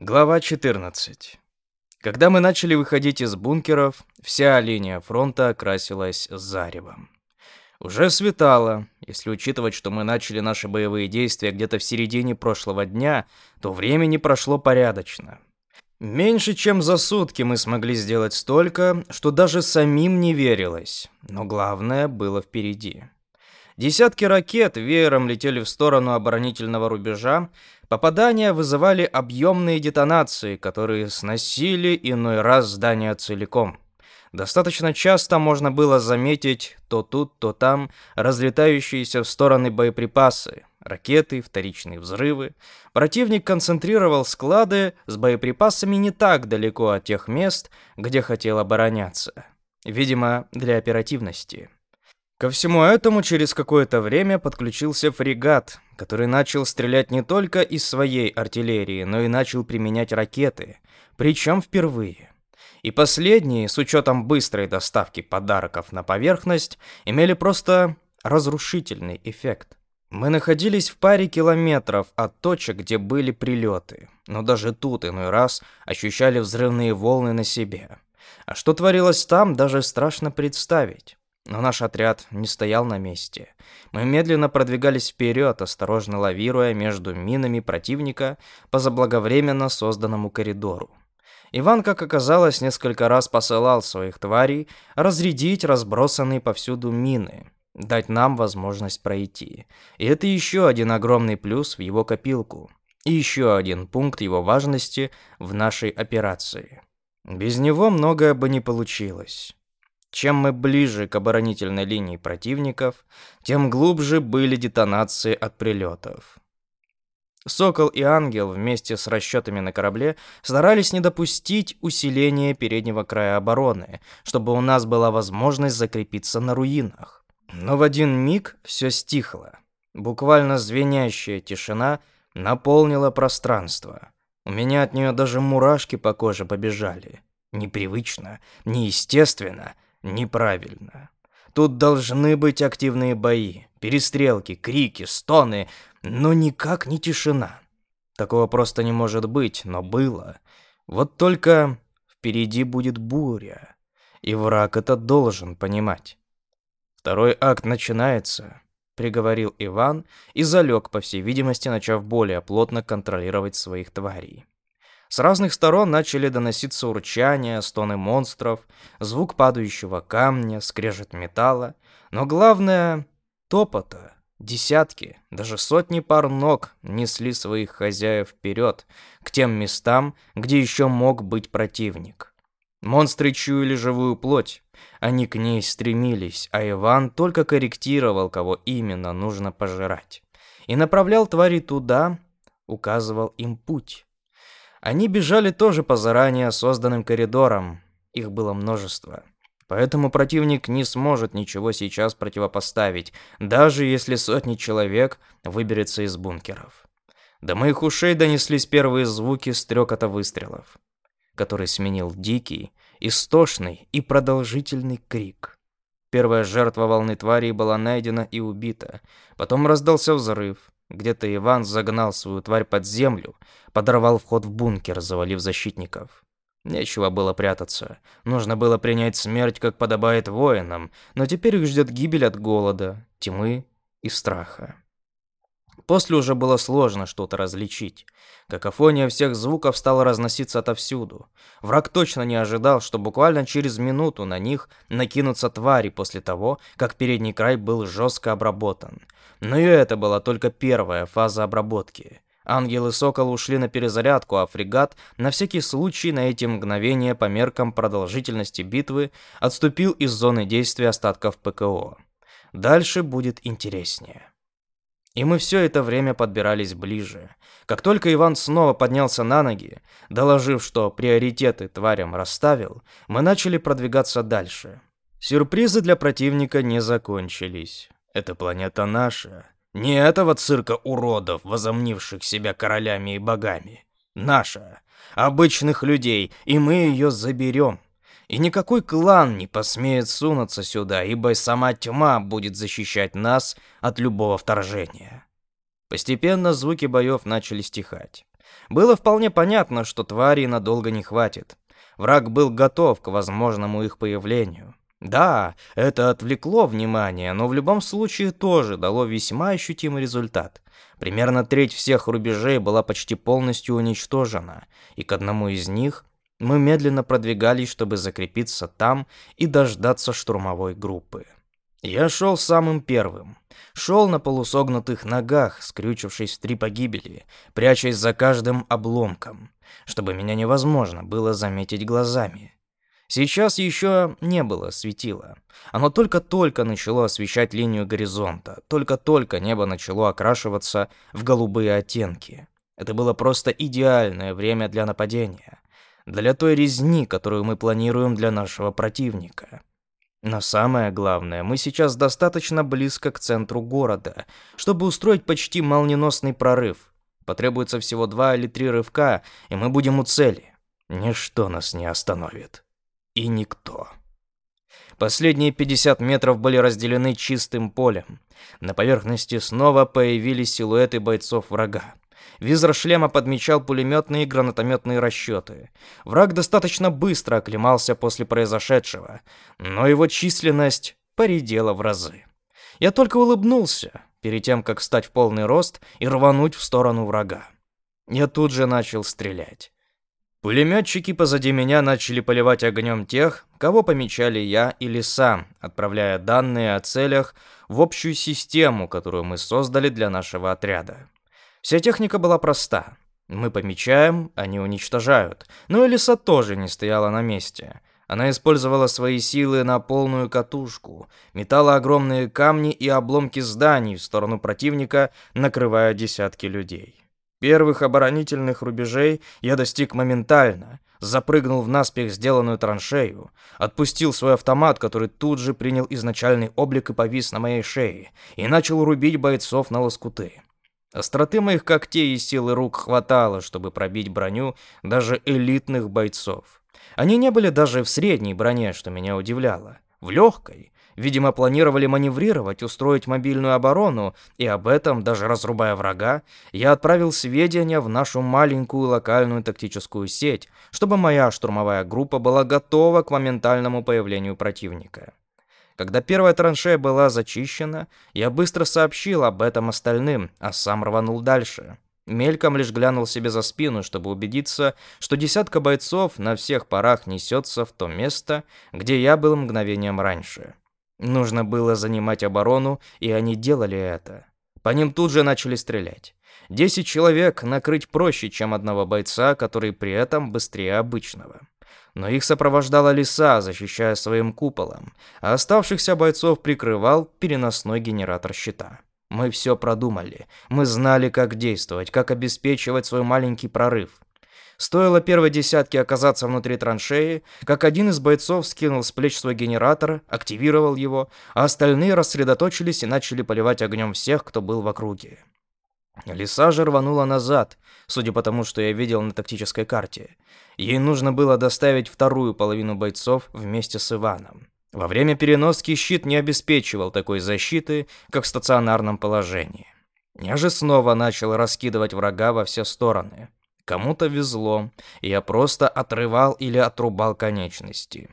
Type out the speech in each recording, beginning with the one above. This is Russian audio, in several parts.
Глава 14. Когда мы начали выходить из бункеров, вся линия фронта окрасилась заревом. Уже светало. Если учитывать, что мы начали наши боевые действия где-то в середине прошлого дня, то времени прошло порядочно. Меньше чем за сутки мы смогли сделать столько, что даже самим не верилось. Но главное было впереди. Десятки ракет веером летели в сторону оборонительного рубежа, Попадания вызывали объемные детонации, которые сносили иной раз здание целиком. Достаточно часто можно было заметить то тут, то там разлетающиеся в стороны боеприпасы, ракеты, вторичные взрывы. Противник концентрировал склады с боеприпасами не так далеко от тех мест, где хотел обороняться. Видимо, для оперативности. Ко всему этому через какое-то время подключился фрегат, который начал стрелять не только из своей артиллерии, но и начал применять ракеты, причем впервые. И последние, с учетом быстрой доставки подарков на поверхность, имели просто разрушительный эффект. Мы находились в паре километров от точек, где были прилеты, но даже тут иной раз ощущали взрывные волны на себе. А что творилось там, даже страшно представить. Но наш отряд не стоял на месте. Мы медленно продвигались вперед, осторожно лавируя между минами противника по заблаговременно созданному коридору. Иван, как оказалось, несколько раз посылал своих тварей разрядить разбросанные повсюду мины, дать нам возможность пройти. И это еще один огромный плюс в его копилку. И еще один пункт его важности в нашей операции. Без него многое бы не получилось. Чем мы ближе к оборонительной линии противников, тем глубже были детонации от прилетов. Сокол и Ангел вместе с расчетами на корабле старались не допустить усиления переднего края обороны, чтобы у нас была возможность закрепиться на руинах. Но в один миг все стихло. Буквально звенящая тишина наполнила пространство. У меня от нее даже мурашки по коже побежали. Непривычно, неестественно — Неправильно. Тут должны быть активные бои, перестрелки, крики, стоны, но никак не тишина. Такого просто не может быть, но было. Вот только впереди будет буря, и враг это должен понимать. Второй акт начинается, приговорил Иван и залег, по всей видимости, начав более плотно контролировать своих тварей. С разных сторон начали доноситься урчания, стоны монстров, звук падающего камня, скрежет металла, но главное — топота. Десятки, даже сотни пар ног несли своих хозяев вперед, к тем местам, где еще мог быть противник. Монстры чуяли живую плоть, они к ней стремились, а Иван только корректировал, кого именно нужно пожирать. И направлял твари туда, указывал им путь. Они бежали тоже по заранее созданным коридорам. Их было множество. Поэтому противник не сможет ничего сейчас противопоставить, даже если сотни человек выберется из бункеров. До моих ушей донеслись первые звуки стрекота выстрелов, который сменил дикий, истошный и продолжительный крик. Первая жертва волны тварей была найдена и убита. Потом раздался взрыв. Где-то Иван загнал свою тварь под землю, подорвал вход в бункер, завалив защитников. Нечего было прятаться. Нужно было принять смерть, как подобает воинам, но теперь их ждет гибель от голода, тьмы и страха. После уже было сложно что-то различить. Какофония всех звуков стала разноситься отовсюду. Враг точно не ожидал, что буквально через минуту на них накинутся твари после того, как передний край был жестко обработан. Но и это была только первая фаза обработки. Ангел и Сокол ушли на перезарядку, а фрегат, на всякий случай на эти мгновения по меркам продолжительности битвы, отступил из зоны действия остатков ПКО. Дальше будет интереснее. И мы все это время подбирались ближе. Как только Иван снова поднялся на ноги, доложив, что приоритеты тварям расставил, мы начали продвигаться дальше. Сюрпризы для противника не закончились. Эта планета наша. Не этого цирка уродов, возомнивших себя королями и богами. Наша. Обычных людей, и мы ее заберем. И никакой клан не посмеет сунуться сюда, ибо сама тьма будет защищать нас от любого вторжения. Постепенно звуки боев начали стихать. Было вполне понятно, что тварей надолго не хватит. Враг был готов к возможному их появлению. Да, это отвлекло внимание, но в любом случае тоже дало весьма ощутимый результат. Примерно треть всех рубежей была почти полностью уничтожена, и к одному из них мы медленно продвигались, чтобы закрепиться там и дождаться штурмовой группы. Я шел самым первым. Шел на полусогнутых ногах, скрючившись в три погибели, прячась за каждым обломком, чтобы меня невозможно было заметить глазами. Сейчас еще не было светила. Оно только-только начало освещать линию горизонта, только-только небо начало окрашиваться в голубые оттенки. Это было просто идеальное время для нападения, для той резни, которую мы планируем для нашего противника. Но самое главное, мы сейчас достаточно близко к центру города, чтобы устроить почти молниеносный прорыв. Потребуется всего два или три рывка, и мы будем у цели. Ничто нас не остановит. И никто. Последние 50 метров были разделены чистым полем. На поверхности снова появились силуэты бойцов врага. Визор шлема подмечал пулеметные и гранатометные расчеты. Враг достаточно быстро оклемался после произошедшего, но его численность поредела в разы. Я только улыбнулся, перед тем, как встать в полный рост и рвануть в сторону врага. Я тут же начал стрелять. Пулеметчики позади меня начали поливать огнем тех, кого помечали я или сам, отправляя данные о целях в общую систему, которую мы создали для нашего отряда. Вся техника была проста. Мы помечаем, они уничтожают. Но Элиса тоже не стояла на месте. Она использовала свои силы на полную катушку, метала огромные камни и обломки зданий в сторону противника, накрывая десятки людей. Первых оборонительных рубежей я достиг моментально, запрыгнул в наспех сделанную траншею, отпустил свой автомат, который тут же принял изначальный облик и повис на моей шее, и начал рубить бойцов на лоскуты. Остроты моих когтей и силы рук хватало, чтобы пробить броню даже элитных бойцов. Они не были даже в средней броне, что меня удивляло. В легкой. Видимо, планировали маневрировать, устроить мобильную оборону, и об этом, даже разрубая врага, я отправил сведения в нашу маленькую локальную тактическую сеть, чтобы моя штурмовая группа была готова к моментальному появлению противника. Когда первая траншея была зачищена, я быстро сообщил об этом остальным, а сам рванул дальше. Мельком лишь глянул себе за спину, чтобы убедиться, что десятка бойцов на всех парах несется в то место, где я был мгновением раньше. Нужно было занимать оборону, и они делали это. По ним тут же начали стрелять. Десять человек накрыть проще, чем одного бойца, который при этом быстрее обычного но их сопровождала лиса, защищая своим куполом, а оставшихся бойцов прикрывал переносной генератор щита. Мы все продумали. Мы знали, как действовать, как обеспечивать свой маленький прорыв. Стоило первой десятке оказаться внутри траншеи, как один из бойцов скинул с плеч свой генератор, активировал его, а остальные рассредоточились и начали поливать огнем всех, кто был в округе. Лиса же рванула назад, судя по тому, что я видел на тактической карте. Ей нужно было доставить вторую половину бойцов вместе с Иваном. Во время переноски щит не обеспечивал такой защиты, как в стационарном положении. Я же снова начал раскидывать врага во все стороны. Кому-то везло, и я просто отрывал или отрубал конечности.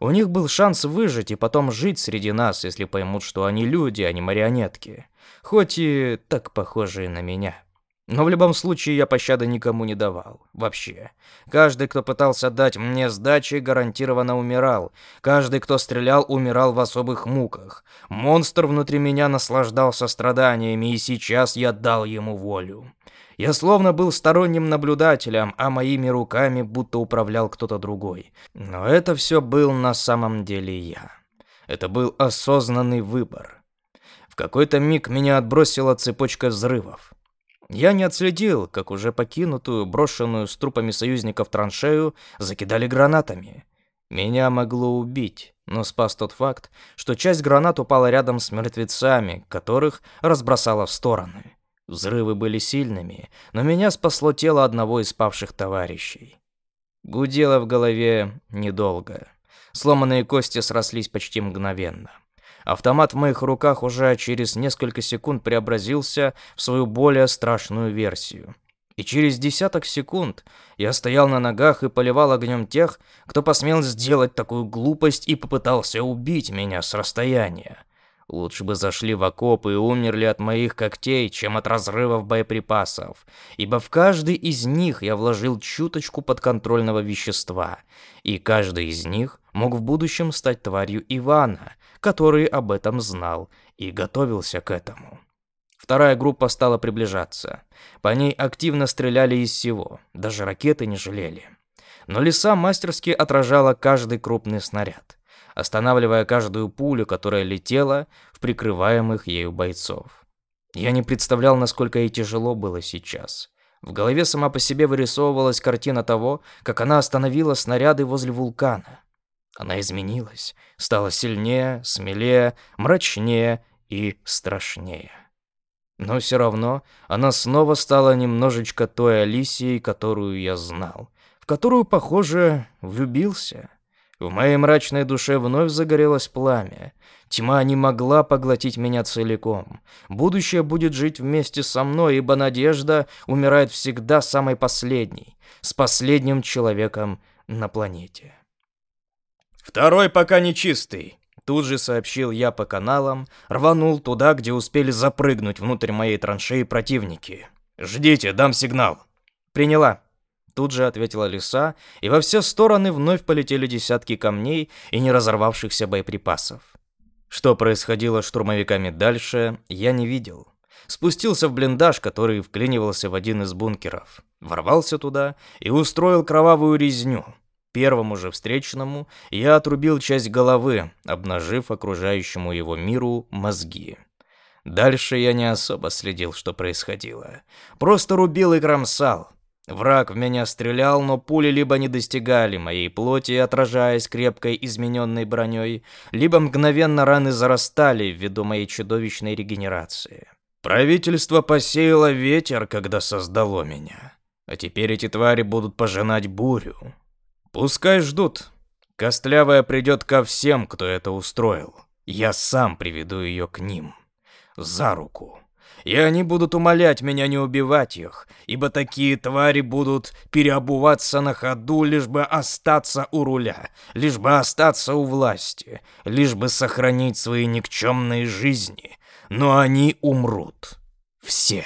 У них был шанс выжить и потом жить среди нас, если поймут, что они люди, а не марионетки хоть и так похожие на меня. Но в любом случае я пощады никому не давал. Вообще. Каждый, кто пытался дать мне сдачи, гарантированно умирал. Каждый, кто стрелял, умирал в особых муках. Монстр внутри меня наслаждался страданиями, и сейчас я дал ему волю. Я словно был сторонним наблюдателем, а моими руками будто управлял кто-то другой. Но это все был на самом деле я. Это был осознанный выбор. В какой-то миг меня отбросила цепочка взрывов. Я не отследил, как уже покинутую, брошенную с трупами союзников траншею закидали гранатами. Меня могло убить, но спас тот факт, что часть гранат упала рядом с мертвецами, которых разбросала в стороны. Взрывы были сильными, но меня спасло тело одного из павших товарищей. Гудело в голове недолго. Сломанные кости срослись почти мгновенно. Автомат в моих руках уже через несколько секунд преобразился в свою более страшную версию. И через десяток секунд я стоял на ногах и поливал огнем тех, кто посмел сделать такую глупость и попытался убить меня с расстояния. Лучше бы зашли в окопы и умерли от моих когтей, чем от разрывов боеприпасов, ибо в каждый из них я вложил чуточку подконтрольного вещества, и каждый из них мог в будущем стать тварью Ивана, который об этом знал и готовился к этому. Вторая группа стала приближаться. По ней активно стреляли из всего, даже ракеты не жалели. Но леса мастерски отражала каждый крупный снаряд, останавливая каждую пулю, которая летела в прикрываемых ею бойцов. Я не представлял, насколько ей тяжело было сейчас. В голове сама по себе вырисовывалась картина того, как она остановила снаряды возле вулкана. Она изменилась, стала сильнее, смелее, мрачнее и страшнее. Но все равно она снова стала немножечко той Алисией, которую я знал, в которую, похоже, влюбился. В моей мрачной душе вновь загорелось пламя. Тьма не могла поглотить меня целиком. Будущее будет жить вместе со мной, ибо надежда умирает всегда самой последней, с последним человеком на планете. Второй пока не чистый. Тут же сообщил я по каналам, рванул туда, где успели запрыгнуть внутрь моей траншеи противники. «Ждите, дам сигнал». «Приняла». Тут же ответила лиса, и во все стороны вновь полетели десятки камней и не разорвавшихся боеприпасов. Что происходило с штурмовиками дальше, я не видел. Спустился в блиндаж, который вклинивался в один из бункеров. Ворвался туда и устроил кровавую резню. Первому же встречному я отрубил часть головы, обнажив окружающему его миру мозги. Дальше я не особо следил, что происходило. Просто рубил и кромсал. Враг в меня стрелял, но пули либо не достигали моей плоти, отражаясь крепкой измененной броней, либо мгновенно раны зарастали ввиду моей чудовищной регенерации. Правительство посеяло ветер, когда создало меня. А теперь эти твари будут пожинать бурю. Пускай ждут. Костлявая придет ко всем, кто это устроил. Я сам приведу ее к ним. За руку. И они будут умолять меня не убивать их, ибо такие твари будут переобуваться на ходу, лишь бы остаться у руля, лишь бы остаться у власти, лишь бы сохранить свои никчемные жизни. Но они умрут. Все.